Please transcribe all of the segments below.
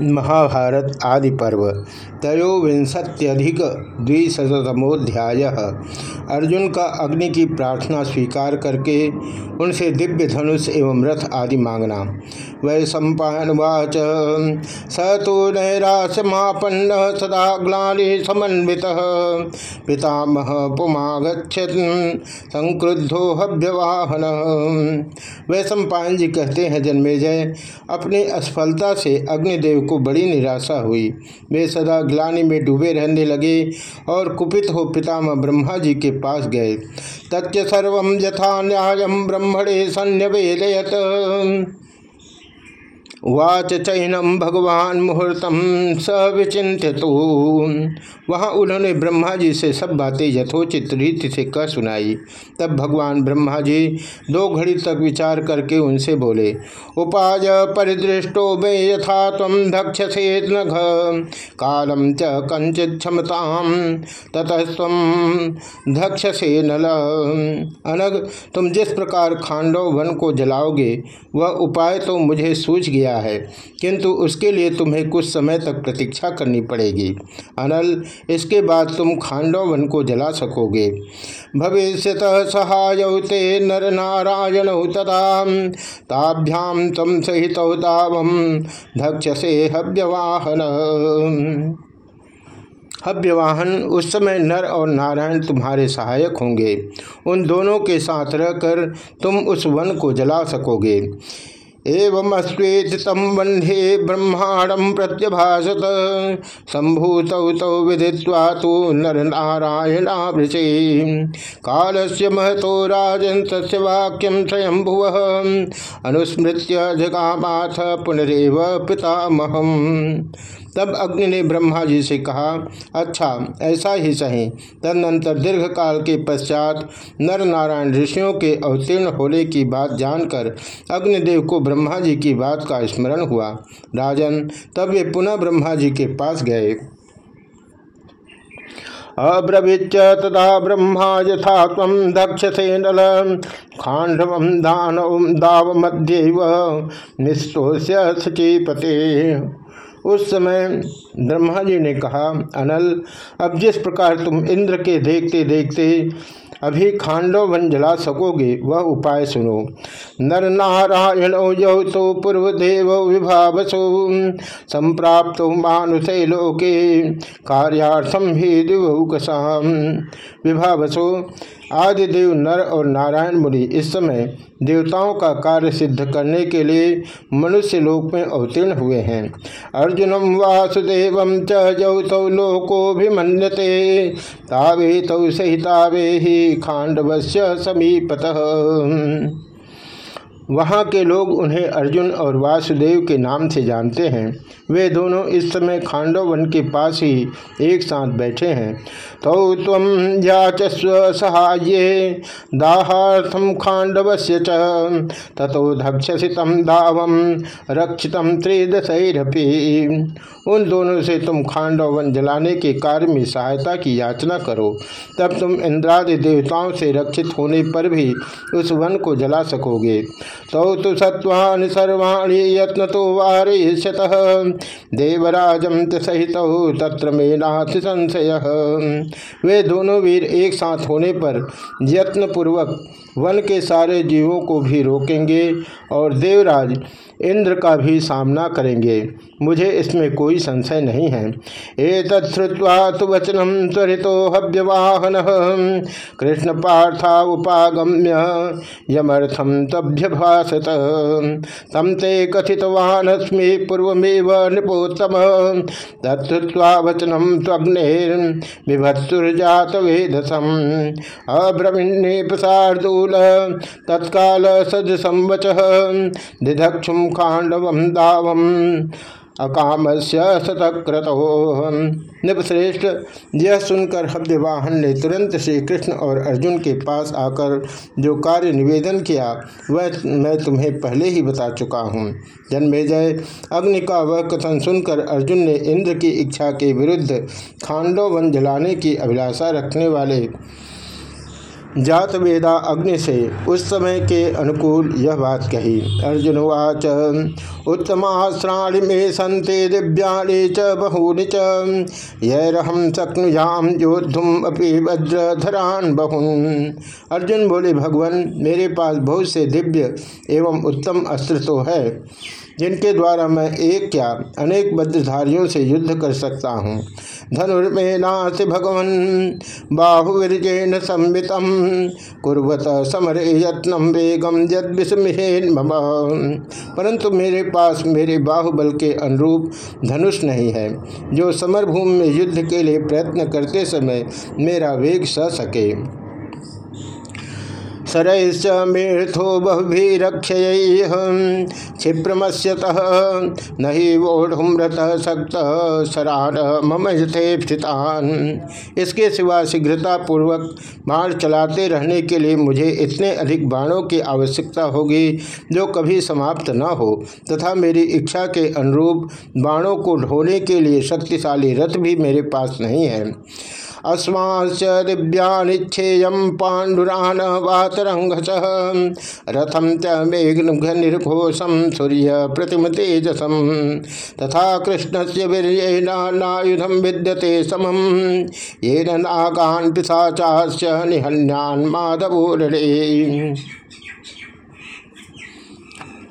महाभारत आदि पर्व। त्रयोविंशत्यधिक अर्जुन का अग्नि की प्रार्थना स्वीकार करके उनसे दिव्य धनुष एवं रथ आदि मांगना। वै सम्पावाच स तो नैराश्यमापन्न, सदा ग्लानि समन्वित। पितामह पुमागछत संक्रुद्धो हव्यवाहन। वै सम्पायन जी कहते हैं जन्मे जय अपनी असफलता से अग्निदेव को बड़ी निराशा हुई। वे सदा ग्लानि में डूबे रहने लगे और कुपित हो पितामह ब्रह्मा जी के पास गए। तथ्य सर्व यथा न्याय ब्रह्मणे सन्निवेदयत वाच चैनम भगवान मुहूर्तम स विचिंत वहाँ उन्होंने ब्रह्मा जी से सब बातें यथोचित रीति से कह सुनाई। तब भगवान ब्रह्मा जी दो घड़ी तक विचार करके उनसे बोले, उपाय परिदृष्टो मे यथा तम दक्ष से कालम च कंचित क्षमता दक्ष से नल। अनग तुम जिस प्रकार खांडव वन को जलाओगे, वह उपाय तो मुझे सूझ गया है। किंतु उसके लिए तुम्हें कुछ समय तक प्रतीक्षा करनी पड़ेगी। अनल, इसके बाद तुम खांडव वन को जला सकोगे। भविष्य सहाय ते नर नारायण तथा ताभ्याम तम सहित धक्ष से हव्यवाहन। हव्यवाहन, उस समय नर और नारायण तुम्हारे सहायक होंगे। उन दोनों के साथ रहकर तुम उस वन को जला सकोगे। एवं अस्वेत तम वंदे ब्रह्मांडम प्रत्यभाषत संभूत तौ विदित्वा तो नर नारायणावृषे काल से महतो राजन तस्य वाक्यम स्वयंभुव अनुस्मृत्य जगामाथ पुनरव पितामहम। तब अग्नि ने ब्रह्मा जी से कहा अच्छा ऐसा ही सही। तदनंतर दीर्घ काल के पश्चात नर नारायण ऋषियों के अवतीर्ण होने की बात जानकर अग्निदेव को ब्रह्मा जी की बात का स्मरण हुआ। राजन, तब वे पुनः ब्रह्मा जी के पास गए। अब्रवीच तथा ब्रह्मा यथा तम दक्षसे नल। खांडव दान दाव मध्य निस्तोष्य उस समय ब्रह्मा जी ने कहा, अनल, अब जिस प्रकार तुम इंद्र के देखते देखते अभी खांडव वन जला सकोगे, वह उपाय सुनो। नर नारायण यौ पूर्व देव विभावसो संप्राप्त मानुषे लोके कार्यार्थम ही दिवकसाम। विभावसो। आदि देव नर और नारायण मुनि इस समय देवताओं का कार्य सिद्ध करने के लिए मनुष्य लोक में अवतीर्ण हुए हैं। अर्जुनम वासुदेव च तौ लोकोभिमन्यते तावे तौ सहितावे ही खांडवस्य समीपतः। वहाँ के लोग उन्हें अर्जुन और वासुदेव के नाम से जानते हैं। वे दोनों इस समय खांडव वन के पास ही एक साथ बैठे हैं। तो तम याचस्व सहाय दाहार्थम खांडव से तथो धक्षसी तम दावम रक्षित त्रिदशरपी। उन दोनों से तुम खांडव वन जलाने के कार्य में सहायता की याचना करो। तब तुम इंद्रादि देवताओं से रक्षित होने पर भी उस वन को जला सकोगे। तौ तो सत्वानि सर्वाणी यत्न तो वारिष्यत। देवराजम सहित तत्र में नाथ संशय। वे दोनों वीर एक साथ होने पर यत्न पूर्वक वन के सारे जीवों को भी रोकेंगे और देवराज इंद्र का भी सामना करेंगे। मुझे इसमें कोई संशय नहीं है। एक तत्वा तो वचनम त्वरितो हव्यवाहन। कृष्ण पार्था उपागम्य यमर्थम तभ्य भाषत तम ते कथितवानस्मी पूर्वमेव नृपोत्तम। तत्वा वचनम विभत्सुर्जात वेदसम अब्रवीण्य प्रसारदूल तत्काल सज संवच दिधक्षुम खांडव दावम। अकाम से शतक्रत नृपश्रेष्ठ, यह सुनकर हव्यवाहन ने तुरंत श्री कृष्ण और अर्जुन के पास आकर जो कार्य निवेदन किया, वह मैं तुम्हें पहले ही बता चुका हूँ। जन्मेजय, अग्नि का वह कथन सुनकर अर्जुन ने इंद्र की इच्छा के विरुद्ध खांडव वन जलाने की अभिलाषा रखने वाले जात वेदा अग्नि से उस समय के अनुकूल यह बात कही। अर्जुन वाच उत्तमास्त्राणि में संते दिव्याणी च बहूनि च। शक्नुयाम योद्धुम अपि वज्रधरान बहुन। अर्जुन बोले, भगवान, मेरे पास बहुत से दिव्य एवं उत्तम अस्त्र तो है। जिनके द्वारा मैं एक क्या अनेक बद्रधारियों से युद्ध कर सकता हूँ। धनुर्मेनाथ भगवन बाहुवीर्जेन संवित कुर्वत समर यत्नम वेगम यद परंतु मेरे पास मेरे बाहुबल के अनुरूप धनुष नहीं है, जो समरभूमि में युद्ध के लिए प्रयत्न करते समय मेरा वेग सह सके। सरैश्च मेर्थो बहुभिरक्षय क्षिप्रमस्यत न ही सक्त सरार मम स्थितान। इसके सिवा शीघ्रता पूर्वक बाण चलाते रहने के लिए मुझे इतने अधिक बाणों की आवश्यकता होगी जो कभी समाप्त न हो, तथा मेरी इच्छा के अनुरूप बाणों को ढोने के लिए शक्तिशाली रथ भी मेरे पास नहीं है। अस्माच दिव्यानिच्छेयम पाण्डुरान वातरंग रथम च मेघ सूर्य प्रतिम तेजसम तथा कृष्ण से वीरेनायुधम विद्यते समम। ये नागान पिशाचाश्च निहन्यान माधवोरणे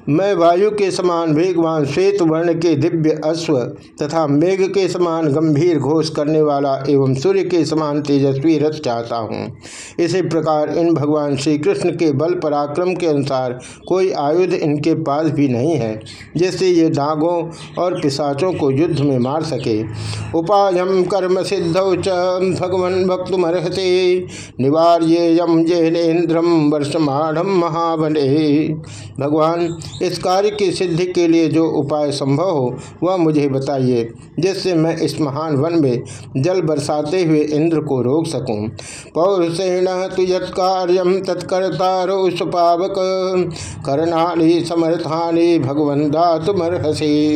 मैं वायु के समान वेगवान श्वेत वर्ण के दिव्य अश्व तथा मेघ के समान गंभीर घोष करने वाला एवं सूर्य के समान तेजस्वी रथ चाहता हूँ। इसी प्रकार इन भगवान श्री कृष्ण के बल पराक्रम के अनुसार कोई आयुध इनके पास भी नहीं है, जिससे ये दागों और पिशाचों को युद्ध में मार सके। उपायम कर्म सिद्ध भगवन भक्तमर्हते। निवार्य यम जैनेन्द्रम वर्षमाणम महाबले। भगवान इस कार्य की सिद्धि के लिए जो उपाय संभव हो, वह मुझे बताइए, जिससे मैं इस महान वन में जल बरसाते हुए इंद्र को रोक सकूँ। पौरुषेण तु यम तत्कर्तारो सुपावक। करणाली समर्थानी भगवंदा दातुमर्हसी।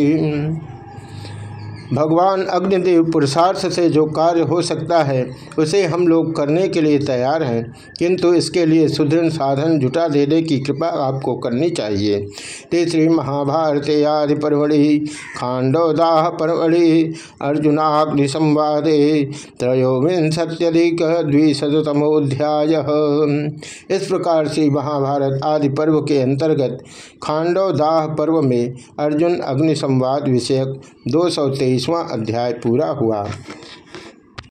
भगवान अग्निदेव पुरुषार्थ से जो कार्य हो सकता है, उसे हम लोग करने के लिए तैयार हैं। किंतु इसके लिए सुदृढ़ साधन जुटा देने की कृपा आपको करनी चाहिए। तीसरी महाभारत आदि परवड़ी खांडोदाह परवड़ी अर्जुनाग्नि संवादे त्रयोविंशत्यधिक द्विशतमोध्याय इस प्रकार से महाभारत आदि पर्व के अंतर्गत खांडोदाह पर्व में अर्जुन अग्नि संवाद विषयक दो सौ तेईसवां अध्याय पूरा हुआ।